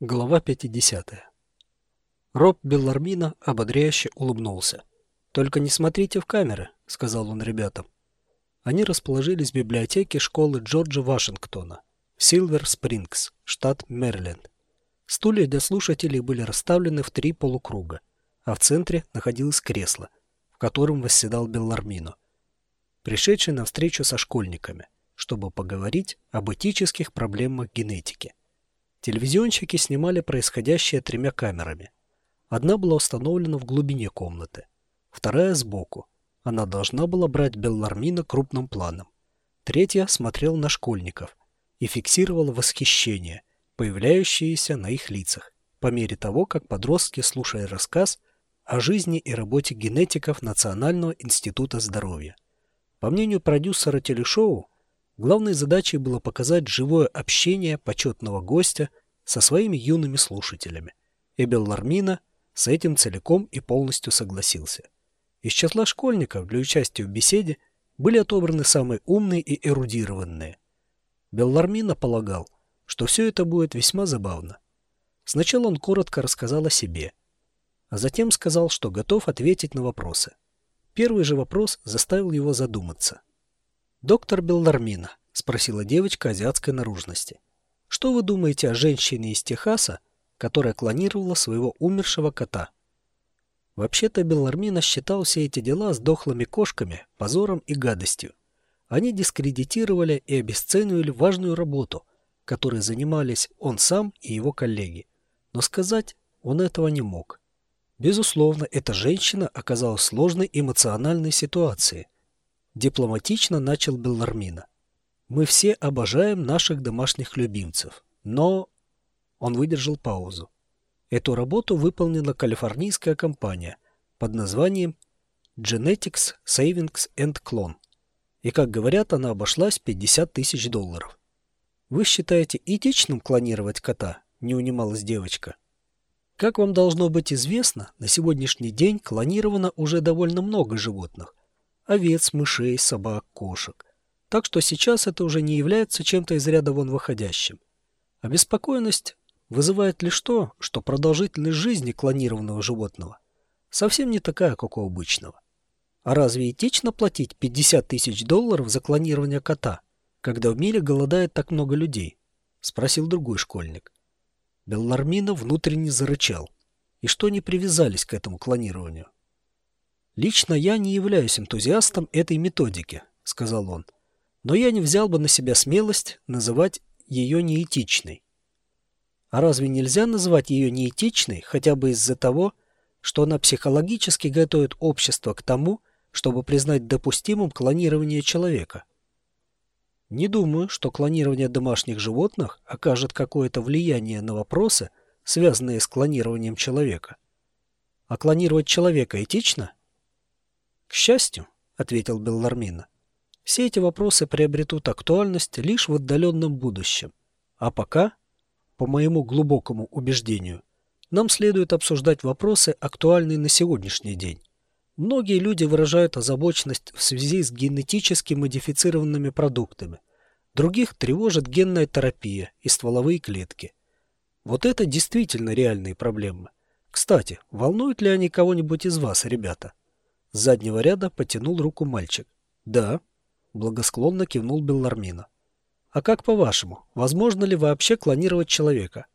Глава 50. Роб Беллармина ободряюще улыбнулся. «Только не смотрите в камеры», — сказал он ребятам. Они расположились в библиотеке школы Джорджа Вашингтона в Силвер-Спрингс, штат Мэриленд. Стулья для слушателей были расставлены в три полукруга, а в центре находилось кресло, в котором восседал Беллармино, пришедший на встречу со школьниками, чтобы поговорить об этических проблемах генетики. Телевизионщики снимали происходящее тремя камерами. Одна была установлена в глубине комнаты, вторая сбоку. Она должна была брать Беллармина крупным планом. Третья смотрела на школьников и фиксировала восхищение, появляющееся на их лицах, по мере того, как подростки, слушая рассказ о жизни и работе генетиков Национального института здоровья. По мнению продюсера телешоу, Главной задачей было показать живое общение почетного гостя со своими юными слушателями. И Беллармина с этим целиком и полностью согласился. Из числа школьников для участия в беседе были отобраны самые умные и эрудированные. Беллармина полагал, что все это будет весьма забавно. Сначала он коротко рассказал о себе, а затем сказал, что готов ответить на вопросы. Первый же вопрос заставил его задуматься. «Доктор Беллармина», — спросила девочка азиатской наружности, — «что вы думаете о женщине из Техаса, которая клонировала своего умершего кота?» Вообще-то Беллармина считал все эти дела с дохлыми кошками, позором и гадостью. Они дискредитировали и обесценивали важную работу, которой занимались он сам и его коллеги. Но сказать он этого не мог. Безусловно, эта женщина оказалась в сложной эмоциональной ситуации – Дипломатично начал Беллармина. Мы все обожаем наших домашних любимцев, но... Он выдержал паузу. Эту работу выполнила калифорнийская компания под названием Genetics Savings and Clone. И, как говорят, она обошлась 50 тысяч долларов. «Вы считаете этичным клонировать кота?» – не унималась девочка. Как вам должно быть известно, на сегодняшний день клонировано уже довольно много животных – овец, мышей, собак, кошек. Так что сейчас это уже не является чем-то из ряда вон выходящим. Обеспокоенность вызывает лишь то, что продолжительность жизни клонированного животного совсем не такая, как у обычного. А разве этично платить 50 тысяч долларов за клонирование кота, когда в мире голодает так много людей? Спросил другой школьник. Беллармина внутренне зарычал. И что они привязались к этому клонированию? «Лично я не являюсь энтузиастом этой методики», — сказал он. «Но я не взял бы на себя смелость называть ее неэтичной». А разве нельзя называть ее неэтичной хотя бы из-за того, что она психологически готовит общество к тому, чтобы признать допустимым клонирование человека? Не думаю, что клонирование домашних животных окажет какое-то влияние на вопросы, связанные с клонированием человека. А клонировать человека этично? «К счастью», — ответил Беллармина, — «все эти вопросы приобретут актуальность лишь в отдаленном будущем. А пока, по моему глубокому убеждению, нам следует обсуждать вопросы, актуальные на сегодняшний день. Многие люди выражают озабоченность в связи с генетически модифицированными продуктами. Других тревожит генная терапия и стволовые клетки. Вот это действительно реальные проблемы. Кстати, волнуют ли они кого-нибудь из вас, ребята? С заднего ряда потянул руку мальчик. «Да», — благосклонно кивнул Беллармина. «А как по-вашему, возможно ли вообще клонировать человека?»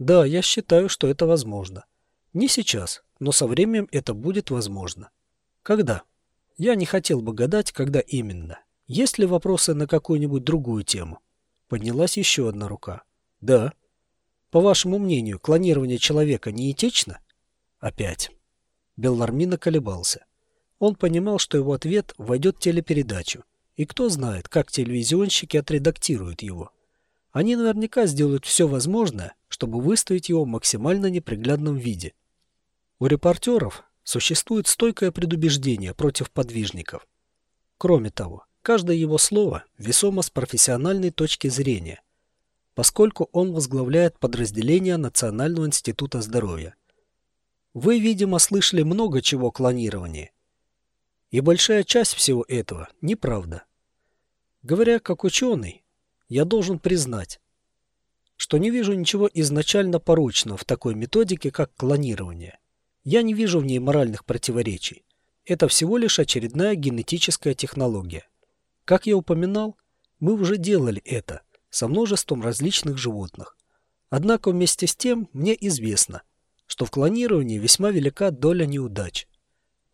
«Да, я считаю, что это возможно. Не сейчас, но со временем это будет возможно». «Когда?» «Я не хотел бы гадать, когда именно. Есть ли вопросы на какую-нибудь другую тему?» Поднялась еще одна рука. «Да». «По вашему мнению, клонирование человека не этично?» «Опять». Беллармина колебался. Он понимал, что его ответ войдет в телепередачу. И кто знает, как телевизионщики отредактируют его. Они наверняка сделают все возможное, чтобы выставить его в максимально неприглядном виде. У репортеров существует стойкое предубеждение против подвижников. Кроме того, каждое его слово весомо с профессиональной точки зрения, поскольку он возглавляет подразделение Национального института здоровья. Вы, видимо, слышали много чего о клонировании, и большая часть всего этого – неправда. Говоря как ученый, я должен признать, что не вижу ничего изначально порочного в такой методике, как клонирование. Я не вижу в ней моральных противоречий. Это всего лишь очередная генетическая технология. Как я упоминал, мы уже делали это со множеством различных животных. Однако вместе с тем мне известно, что в клонировании весьма велика доля неудач.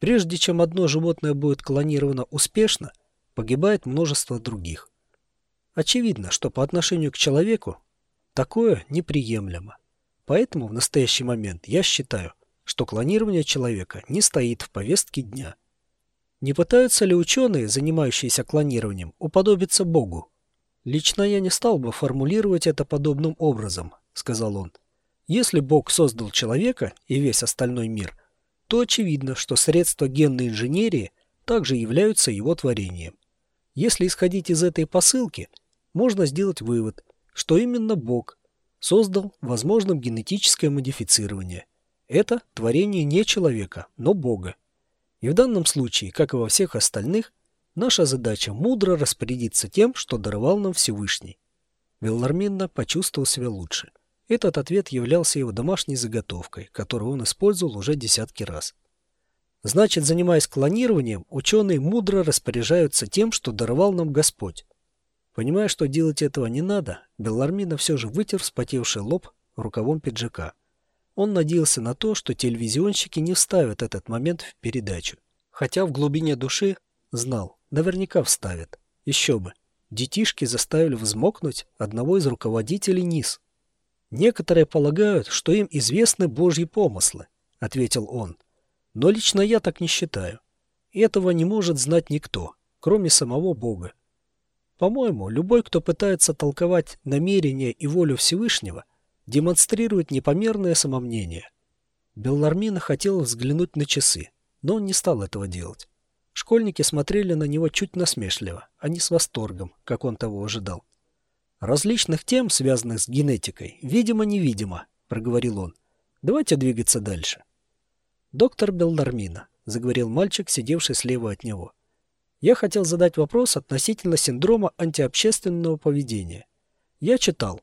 Прежде чем одно животное будет клонировано успешно, погибает множество других. Очевидно, что по отношению к человеку такое неприемлемо. Поэтому в настоящий момент я считаю, что клонирование человека не стоит в повестке дня. Не пытаются ли ученые, занимающиеся клонированием, уподобиться Богу? Лично я не стал бы формулировать это подобным образом, сказал он. Если Бог создал человека и весь остальной мир, то очевидно, что средства генной инженерии также являются его творением. Если исходить из этой посылки, можно сделать вывод, что именно Бог создал возможным генетическое модифицирование. Это творение не человека, но Бога. И в данном случае, как и во всех остальных, наша задача мудро распорядиться тем, что даровал нам Всевышний. Велларминна почувствовал себя лучше. Этот ответ являлся его домашней заготовкой, которую он использовал уже десятки раз. Значит, занимаясь клонированием, ученые мудро распоряжаются тем, что даровал нам Господь. Понимая, что делать этого не надо, Беллармина все же вытер вспотевший лоб рукавом пиджака. Он надеялся на то, что телевизионщики не вставят этот момент в передачу. Хотя в глубине души знал, наверняка вставят. Еще бы. Детишки заставили взмокнуть одного из руководителей НИС. «Некоторые полагают, что им известны Божьи помыслы», — ответил он. «Но лично я так не считаю. Этого не может знать никто, кроме самого Бога. По-моему, любой, кто пытается толковать намерения и волю Всевышнего, демонстрирует непомерное самомнение. Беллармина хотел взглянуть на часы, но он не стал этого делать. Школьники смотрели на него чуть насмешливо, а не с восторгом, как он того ожидал. «Различных тем, связанных с генетикой, видимо-невидимо», — проговорил он. «Давайте двигаться дальше». «Доктор Беллармина», — заговорил мальчик, сидевший слева от него. Я хотел задать вопрос относительно синдрома антиобщественного поведения. Я читал,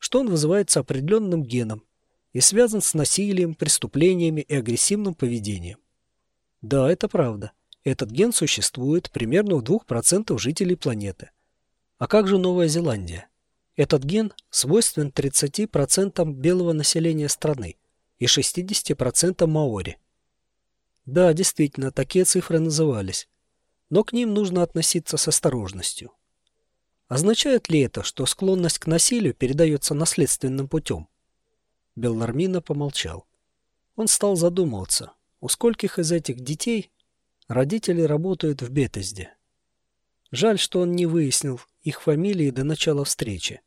что он вызывается определенным геном и связан с насилием, преступлениями и агрессивным поведением. Да, это правда. Этот ген существует примерно у 2% жителей планеты. А как же Новая Зеландия? Этот ген свойствен 30% белого населения страны и 60% маори. Да, действительно, такие цифры назывались но к ним нужно относиться с осторожностью. Означает ли это, что склонность к насилию передается наследственным путем? Беллармина помолчал. Он стал задумываться, у скольких из этих детей родители работают в Бетезде. Жаль, что он не выяснил их фамилии до начала встречи.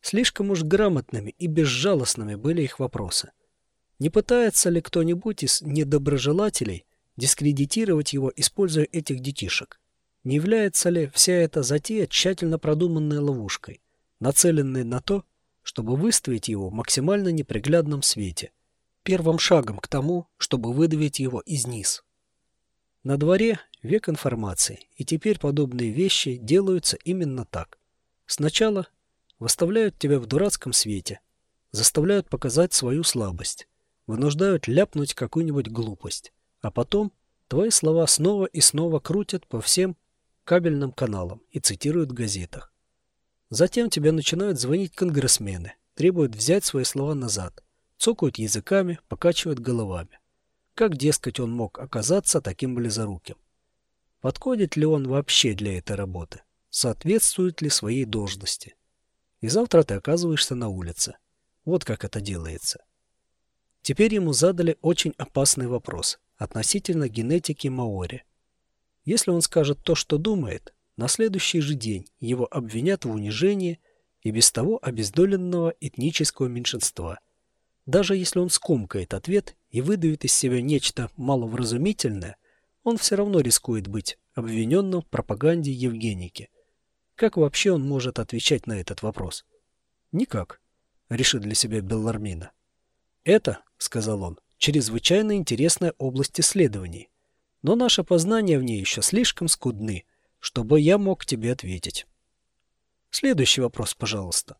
Слишком уж грамотными и безжалостными были их вопросы. Не пытается ли кто-нибудь из недоброжелателей дискредитировать его, используя этих детишек. Не является ли вся эта затея тщательно продуманной ловушкой, нацеленной на то, чтобы выставить его в максимально неприглядном свете, первым шагом к тому, чтобы выдавить его из низ? На дворе век информации, и теперь подобные вещи делаются именно так. Сначала выставляют тебя в дурацком свете, заставляют показать свою слабость, вынуждают ляпнуть какую-нибудь глупость, а потом твои слова снова и снова крутят по всем кабельным каналам и цитируют в газетах. Затем тебе начинают звонить конгрессмены, требуют взять свои слова назад, цокают языками, покачивают головами. Как, дескать, он мог оказаться таким близоруким? Подходит ли он вообще для этой работы? Соответствует ли своей должности? И завтра ты оказываешься на улице. Вот как это делается. Теперь ему задали очень опасный вопрос относительно генетики маори. Если он скажет то, что думает, на следующий же день его обвинят в унижении и без того обездоленного этнического меньшинства. Даже если он скомкает ответ и выдавит из себя нечто маловразумительное, он все равно рискует быть обвиненным в пропаганде Евгеники. Как вообще он может отвечать на этот вопрос? Никак, решит для себя Беллармина. Это, сказал он, чрезвычайно интересная область исследований, но наши познания в ней еще слишком скудны, чтобы я мог тебе ответить. Следующий вопрос, пожалуйста.